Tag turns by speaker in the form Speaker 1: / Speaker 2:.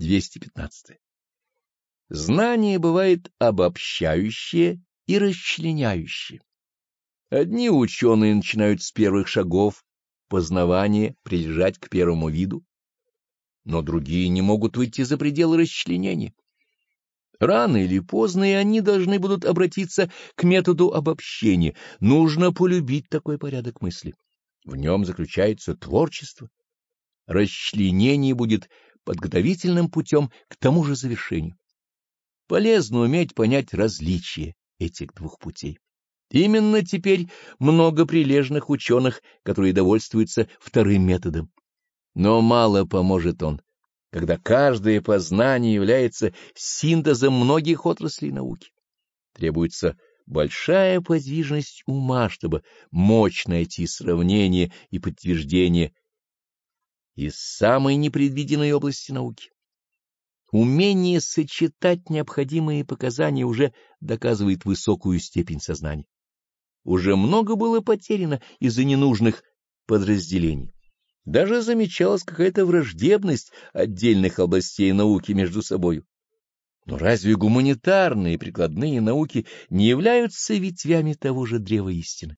Speaker 1: 215. Знание бывает обобщающее и расчленяющее. Одни ученые начинают с первых шагов познавания прилежать к первому виду, но другие не могут выйти за пределы расчленения. Рано или поздно и они должны будут обратиться к методу обобщения. Нужно полюбить такой порядок мысли. В нем заключается творчество. Расчленение будет подготовительным путем к тому же завершению. Полезно уметь понять различие этих двух путей. Именно теперь много прилежных ученых, которые довольствуются вторым методом. Но мало поможет он, когда каждое познание является синтезом многих отраслей науки. Требуется большая подвижность ума, чтобы мочь найти сравнение и подтверждение из самой непредвиденной области науки. Умение сочетать необходимые показания уже доказывает высокую степень сознания. Уже много было потеряно из-за ненужных подразделений. Даже замечалась какая-то враждебность отдельных областей науки между собою. Но разве гуманитарные и прикладные науки не являются ветвями того же древа истины?